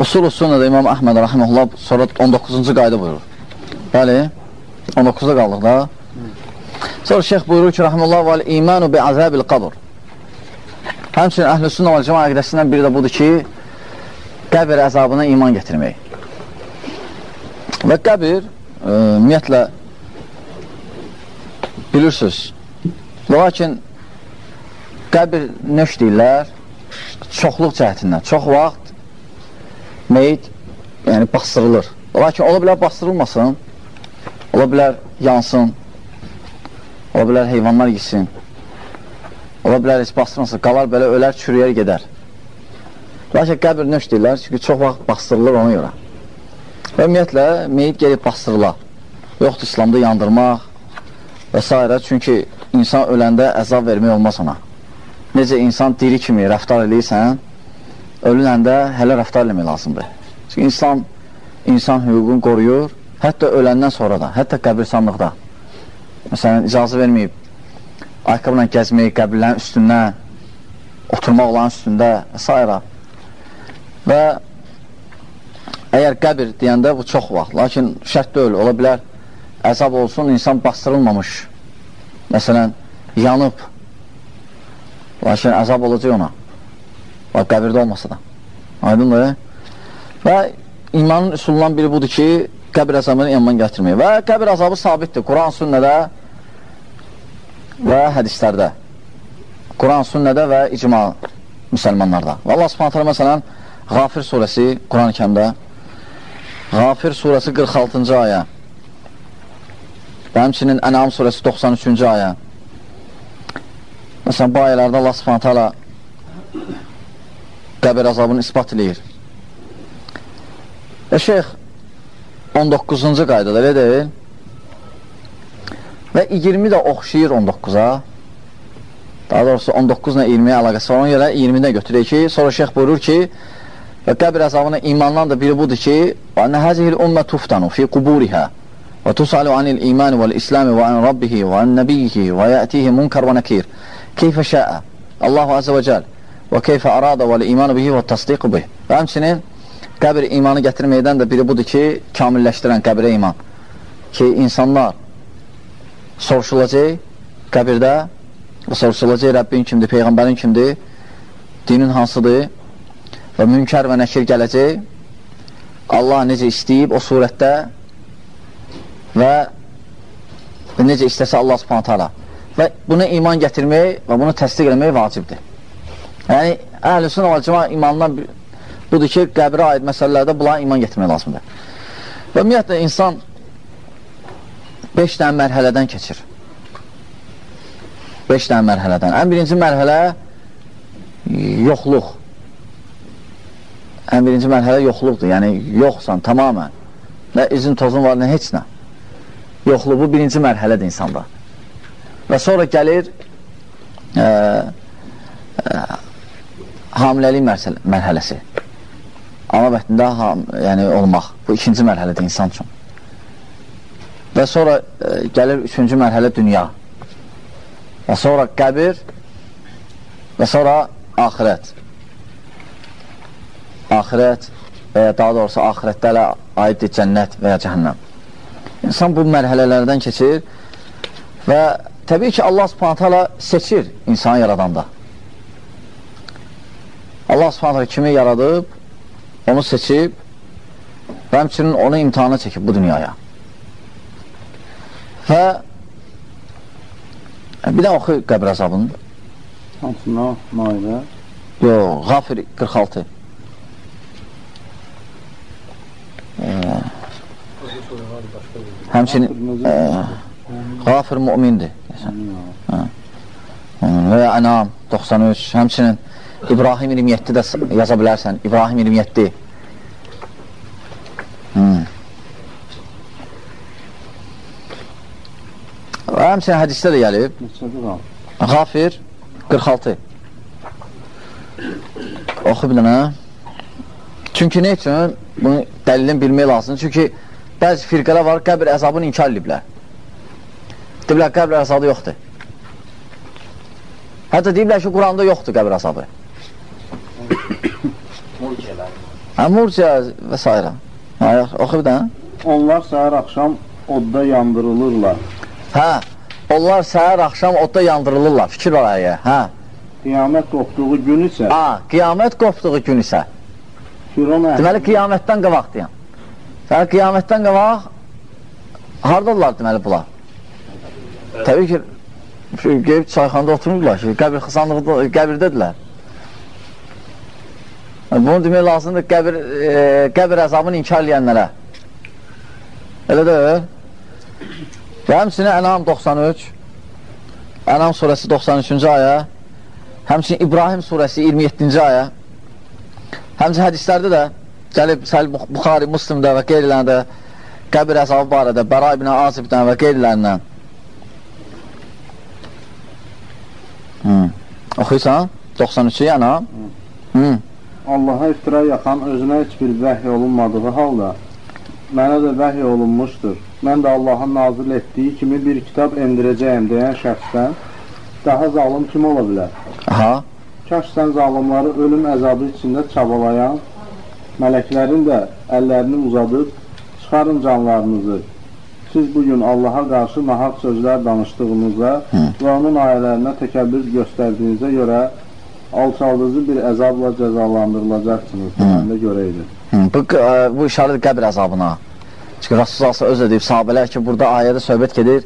Usul-u sünnədə İmam Əhməd rəhməhullah sonra 19-cu qayda buyurur. Bəli, 19-da qaldıq da. Sonra şeyx buyurur ki, rəhməllah vəl imanu bi azəbil qabr. Həmçinin əhl-i sünnə vəl cəma əqdəsindən biri də budur ki, qəbir əzabına iman getirmək. Və qəbir, e, ümumiyyətlə, bilirsiniz, lakin qəbir nöş deyirlər, çoxluq cəhətindən, çox vaxt meyit yəni, bastırılır. Lakin ola bilər bastırılmasın, ola bilər yansın, ola bilər heyvanlar gitsin, ola bilər heç bastırmasın, qalar belə ölər, çürüyər gedər. Lakin qəbir nöş deyirlər, çünki çox vaxt bastırılır ona görə. Və ümumiyyətlə, meyit gelib bastırılar. Yoxdur İslamda yandırmaq və s. Çünki insan öləndə əzab vermək olmaz ona necə insan diri kimi rəftar edirsən, ölüləndə hələ rəftar eləmək lazımdır. Çünki insan insan hüququnu qoruyur, hətta öləndən sonra da, hətta qəbirsanlıqda. Məsələn, icazı verməyib ayaqqabla gəzmək, qəbirlərin üstündən, oturmaq olan üstündə s. Və əgər qəbir deyəndə bu çox vaxt, lakin şərt deyil, ola bilər əzab olsun, insan bastırılmamış, məsələn, yanıb, Lakin əzab olacaq ona. Və qəbirdə olmasa da. Aydındır. Və imanın üsulundan biri budur ki, qəbir əzabını iman gətirmək. Və qəbir əzabı sabitdir. Quran sünnədə və hədislərdə. Quran sünnədə və icma müsəlmanlarda. Və Allah subhanətələ məsələn, Qafir surəsi Quran-ı kəmdə Qafir surəsi 46-cı ayə və həmçinin Ənam surəsi 93-cü ayə Məsələn, bu ayələrdə Allah subhanət hala qəbir əzabını ispat eləyir. Və e, şeyx 19-cu qaydada, elə deyil? Və 20 də oxşayır 19-a. Daha doğrusu 19 ilə 20-yə əlaqəsi var. Ona görə 20-də götürək ki, sonra şeyx buyurur ki, və qəbir əzabına imandan da biri budur ki, və anə həzihil ümmə tuftanu fi quburihə və tusalu anil imani vəl islami və an rabbihi və an nəbiyyihi və yətihi munkar və nəkir. Keyfə şəə. Allahu Azə və Cəl və keyfə arada və imanı bihi və tasdiqu bih və həmçinin qəbir imanı gətirməkdən də biri budur ki, kamilləşdirən qəbirə iman. Ki, insanlar soruşulacaq qəbirdə soruşulacaq Rəbbin kimdir, Peyğəmbərin kimdir, dinin hansıdır və münkər və nəkir gələcək. Allah necə istəyib o surətdə və necə istəsə Allah subhanətə alə və buna iman gətirmək və bunu təsdiq eləmək vacibdir. Yəni, əhl-i və cəma imandan budur ki, qəbrə aid məsələlərdə buna iman gətirmək lazımdır. Və ümumiyyətlə, insan 5 dənə mərhələdən keçir. 5 dənə mərhələdən. Ən birinci mərhələ yoxluq. Ən birinci mərhələ yoxluqdur. Yəni, yoxsan tamamən. Nə izin tozun var, nə heç nə. Yoxluq, bu birinci mərhələdir insanda. Və sonra gəlir ə, ə, hamiləlik mərhələsi. Ana vətində ham, yəni, olmaq. Bu ikinci mərhələdir insan üçün. Və sonra ə, gəlir üçüncü mərhələ dünya. Və sonra qəbir və sonra axirət. Axirət və ya daha doğrusu axirətdə ilə aiddir cənnət və ya cəhənnəm. İnsan bu mərhələlərdən keçir və Təbii ki, Allah subhanət hala seçir insanı yaradanda. Allah subhanət hala kimi yaradıb, onu seçib və həmçinin onu imtihana çəkib bu dünyaya. Və bir də oxu qəbr əzabını. Hansına? Maidə? Yox, Qafir 46. Ee, həmçinin e, Qafir mümindir. Və Ənam 93, həmçinin İbrahim 27 də yaza bilərsən. İbrahim 27. Hmm. Və həmçinin hədisdə də gəlib. Qafir 46. Oxu bir dənə. Çünki nə üçün? Bunu dəlilin bilmək lazımdır. Çünki bəzi firqələr var, qəbir əzabını inkar ediblər. Deyiblər, qəbr əzabı yoxdur. Hətta deyiblər ki, Quranda yoxdur qəbr əzabı. Murciə və s. Oxu bir dənə. Onlar səhər axşam odda yandırılırlar. Hə, onlar səhər axşam odda yandırılırlar. Fikir var əyə. Hə. Qiyamət qopduğu gün isə Ha, qiyamət qopduğu gün isə. Firon əhli Deməli qiyamətdən qabaq deyəm. Sən qiyamətdən qabaq hardadırlar deməli bunlar? Təbii ki, qeyb çayxanda oturmurlar ki, qəbir xısanlıqda, qəbirdədirlər. Bunu demək lazımdır qəbir, e, qəbir əzabını inkar edənlərə. Elə deyil. Və həmçinin Ənam 93, Ənam surəsi 93-cü ayə, həmçinin İbrahim surəsi 27-ci ayə, həmçinin hədislərdə də gəlib Səhil Buxari, Müslimdə və qeyrilərində qəbir əzabı barədə Bəra ibn Azibdən və qeyrilərindən Hmm. Oxuysan? 93-ü yana? Hmm. Allaha iftira yaxan özünə heç bir vəhy olunmadığı halda mənə də vəhy olunmuşdur. Mən də Allahın nazil etdiyi kimi bir kitab endirəcəyəm deyən şəxsdən daha zalım kim ola bilər? Aha. Kaş sən zalimları ölüm əzabı içində çabalayan mələklərin də əllərini uzadıb çıxarın canlarınızı. Siz bugün Allaha qarşı nahaq sözlər danışdığınıza Hı. və onun ayələrinə təkəbbür göstərdiyinizə görə alçaldızı bir əzabla cəzalandırılacaqsınız. Mən də görəydim. Hmm. Bu, bu işarədir qəbir əzabına. Çünki Rasulullah s.ə.v öz edib sahabələr ki, burada ayədə söhbət gedir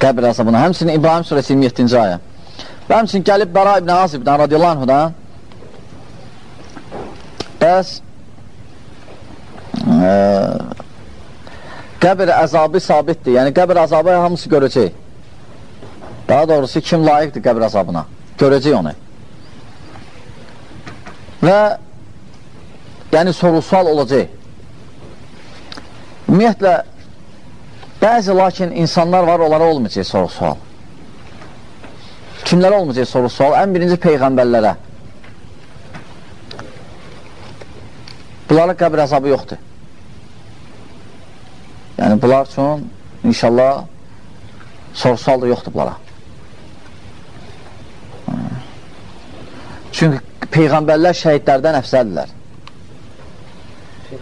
qəbir əzabına. Həmçinin İbrahim surəsi 27-ci ayə. Və həmçinin gəlib Bəra ibn Azibdən radiyallahu anhudan bəs ə, qəbir əzabı sabitdir. Yəni qəbir əzabı hamısı görəcək. Daha doğrusu kim layiqdir qəbir əzabına? Görəcək onu. Və yəni soru-sual olacaq. Ümumiyyətlə, bəzi lakin insanlar var, onlara olmayacaq soru-sual. Kimlərə olmayacaq soru-sual? Ən birinci peyğəmbərlərə. Bunlara qəbir əzabı yoxdur. Yəni, bunlar üçün inşallah soru-sual da yoxdur bunlara. Çünki peyğəmbərlər şəhidlərdən əfsəldirlər.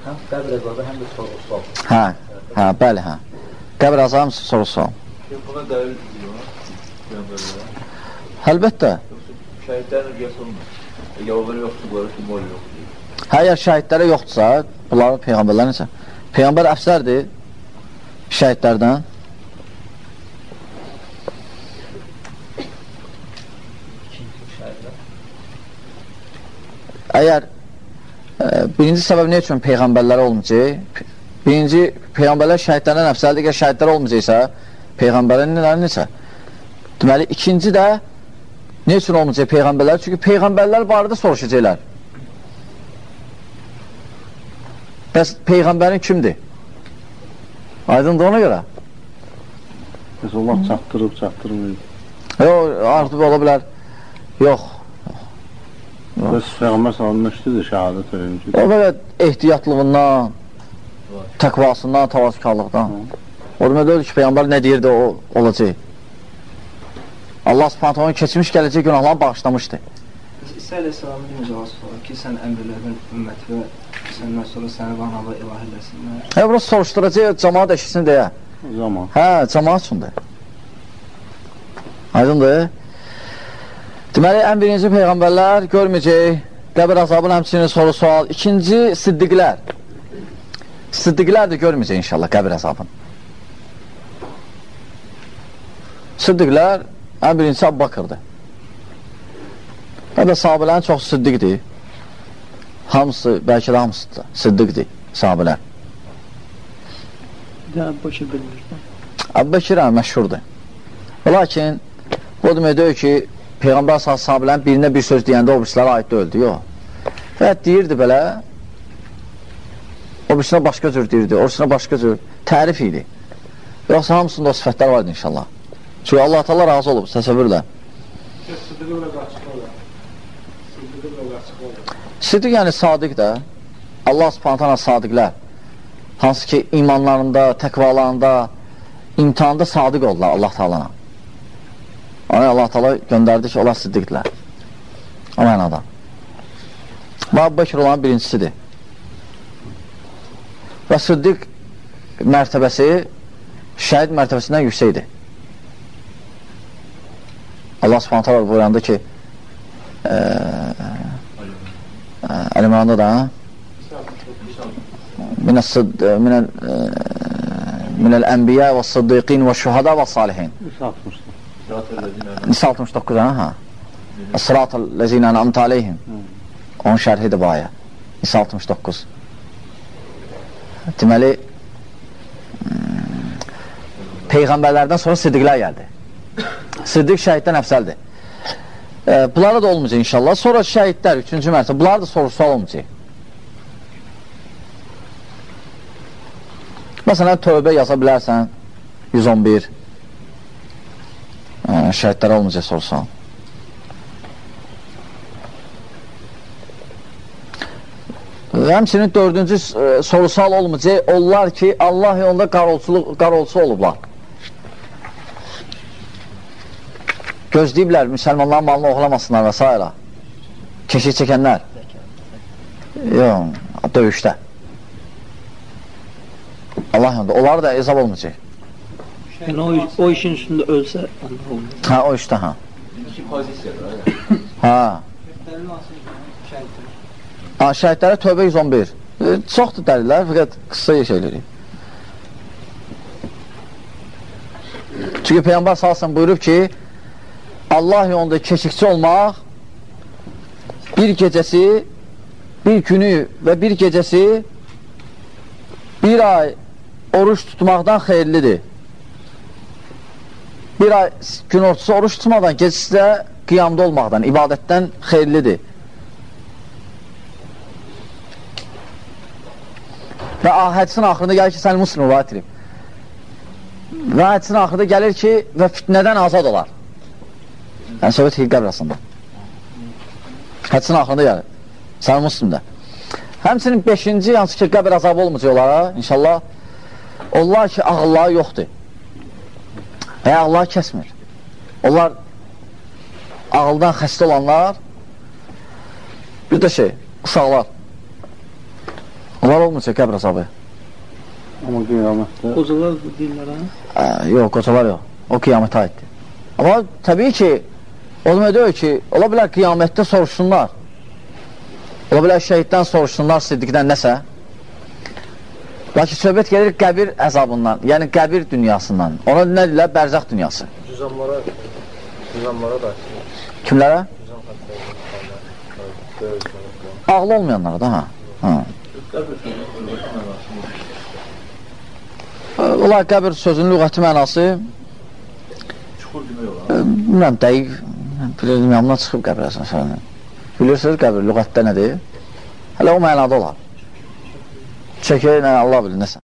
Həm qəbr əzabı, həm də soru-sual. Hə, hə, bəli, hə. Qəbr azam soru-sual. Buna dəlil. Peyğəmbərlərə. Əlbəttə. Şəhidlərin qiyas olmur. Yavruları yoxdur, bunları kim ol yoxdur. Hə, əgər şəhidlərə yoxdursa, bunların peyğəmbərlər necə? Peyğəmbər əfsərdir şəhidlərdən. Əgər e, birinci səbəb nə üçün peyğəmbərlərə olmayacaq? Birinci, peyğəmbərlər şəhidlərdən əfsəldir, əgər şəhidlər olmayacaqsa, peyğəmbərlərin necə? Deməli, ikinci də nə üçün olmayacaq peyğəmbərlər? Çünki peyğəmbərlər barədə soruşacaqlar. Bəs peyğəmbərin kimdir? Aydındır ona görə. Bəs onlar çatdırıb, çatdırmıyor. Yox, artıq ola bilər. Yox. Peyğəmbər sallallahu əleyhi şəhadət verir. O qədər ehtiyatlığından, təqvasından, tavazkarlıqdan. O demək deyil ki, Peyğəmbər nə deyirdi, o olacaq. Allah subhanət onun keçmiş gələcək günahlarını bağışlamışdı. İsa əleyhissalamın demək cavab sorar ki, sən əmrlərin ümmət və səndən sonra səni qanalı ilah eləsinlər. Hə, burası soruşturacaq, cəmaat eşitsin deyə. O zaman Hə, cəmaat üçündür. Aydındır. Deməli, ən birinci peyğəmbərlər görməyəcək, qəbir azabını həmçinin soru sual. İkinci, siddiqlər. Siddiqlər də görməyəcək inşallah qəbir azabını. Siddiqlər, ən birincisi Abu Bakırdır. Və də sahabələrin çox siddiqdir. Hamısı, bəlkə də hamısı siddiqdir sahabələr. Də Bakır bilmirdim. Əbu Bəkir hə, məşhurdur. Lakin, bu demək deyil ki, Peyğəmbər sahabələrin birinə bir söz deyəndə o birisilərə aid deyildi, yox. Və deyirdi belə, o birisinə başqa cür deyirdi, o birisinə başqa cür tərif idi. Yoxsa hamısında o sifətlər vardı inşallah. Çünki Allah Teala razı olub, təsəvvürlə. Siddiq yəni sadiq də, Allah subhanətən sadiqlər, hansı ki imanlarında, təqvalarında, imtihanda sadiq oldular Allah Taala'na. Ona Allah Taala göndərdi ki, onlar siddiqdirlər. O mənada. Və Əbu Bəkir olan birincisidir. Və Sıddiq mərtəbəsi şəhid mərtəbəsindən yüksəkdir. Allah subhanət hala buyuranda ki Əlimranda da minəl ənbiyə və sıddiqin və şühada və salihin Nisa 69 hə? Sırat-ı ləzinə əmtə aleyhim. Onun şərhidir bu ayə Nisa 69 Deməli Peyğəmbərlərdən sonra siddiqlər gəldi. Siddiq şəhiddən əfsəldir e, Bunlara da olmayacaq inşallah. Sonra şəhidlər, üçüncü mərtəbə Bunlar da soru-sual olmayacaq. Məsələn, tövbə yaza bilərsən 111 e, Şəhidlərə olmayacaq soru-sual Həmçinin dördüncü e, soru-sual olmayacaq Onlar ki, Allah yolunda qarolçu olublar gözləyiblər müsəlmanların malını oxlamasınlar və s. Keşik çəkənlər. Yox, döyüşdə. Allah yanında. Onları da ezab olmayacaq. Yəni o, o işin üstündə ölsə, olmayacaq. Hə, o işdə, hə. İki pozisiyadır. Hə. Ha, şəhidlərə tövbə 111. E, çoxdur dəlilər, fəqət qısa şeyləri. Çünki Peyyambar salsın buyurub ki, Allah yolunda keşikçi olmaq bir gecəsi, bir günü və bir gecəsi bir ay oruç tutmaqdan xeyirlidir. Bir ay gün ortası oruç tutmadan, də qiyamda olmaqdan, ibadətdən xeyirlidir. Və hədisin axırında gəlir ki, səni muslim rivayət edib. Və hədisin axırında gəlir ki, və fitnədən azad olar. Yəni, söhbət hiqqə arasında. Hədsin axırında gəlir. Səni muslimdə. Həmçinin 5-ci, hansı ki, qəbir azabı olmayacaq onlara, inşallah, onlar ki, ağılları yoxdur. Və ağılları kəsmir. Onlar ağıldan xəstə olanlar, bir də şey, uşaqlar. Onlar olmayacaq qəbir azabı. Amma qiyamətdə... Qocalar deyirlər, hə? Yox, qocalar yox. O qiyamətə aiddir. Amma təbii ki, O demək deyil ki, ola bilər qiyamətdə soruşsunlar. Ola bilər şəhiddən soruşsunlar siddiqdən nəsə. Lakin söhbət gəlir qəbir əzabından, yəni qəbir dünyasından. Ona nə deyirlər? Bərzaq dünyası. Cüzamlara, cüzamlara da. Kimlərə? Ağlı olmayanlara da, ha. ha. Ola qəbir sözünün lüğəti mənası Çukur demək olar. bilmirəm, dəqiq Bilirdim, yanımdan çıxıb qəbir əsasən. Bilirsiniz qəbir lüğətdə nədir? Hələ o mənada olar. Çəkir, nə, Allah bilir, nəsə.